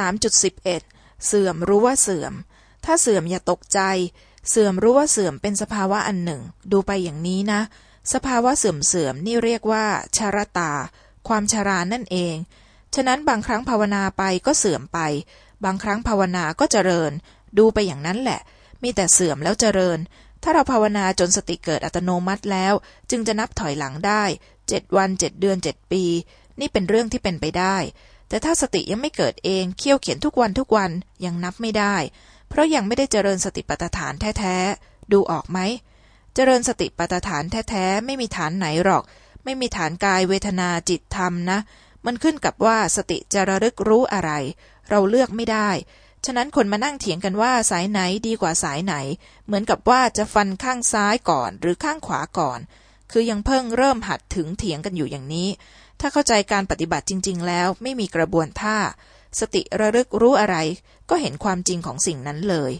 3.11 เสื่อมรู้ว่าเสื่อม ถ้าเสื่อมอย่าตกใจ เสื่อมรู้ว่าเสื่อมเป็นสภาวะอันหนึ่ง ดูไปอย่างนี้นะ สภาวะเสื่อมเสื่อมนี่เรียกว่าชารตา ความชารานั่นเอง ฉะนั้นบางครั้งภาวนาไปก็เสื่อมไป บางครั้งภาวนาก็เจริญ ดูไปอย่างนั้นแหละ มีแต่เสื่อมแล้วเจริญ ถ้าเราภาวนาจนสติเกิดอัตโนมัติแล้ว จึงจะนับถอยหลังได้เจ็ดวันเจ็ดเดือนเจ็ดปี นี่เป็นเรื่องที่เป็นไปได้ แต่ถ้าสติยังไม่เกิดเองเคี่ยวเขียนทุกวันทุกวันยังนับไม่ได้ เพราะยังไม่ได้เจริญสติปัฏฐานแท้ๆ ดูออกไหม เจริญสติปัฏฐานแท้ๆ ไม่มีฐานไหนหรอก ไม่มีฐานกายเวทนาจิตธรรมนะ มันขึ้นกับว่าสติจะระลึกรู้อะไร เราเลือกไม่ได้ ฉะนั้นคนมานั่งเถียงกันว่าสายไหนดีกว่าสายไหน เหมือนกับว่าจะฟันข้างซ้ายก่อนหรือข้างขวาก่อน คือยังเพิ่งเริ่มหัดถึงเถียงกันอยู่อย่างนี้ ถ้าเข้าใจการปฏิบัติจริง ๆ แล้วไม่มีกระบวนท่า สติระลึกรู้อะไร ก็เห็นความจริงของสิ่งนั้นเลย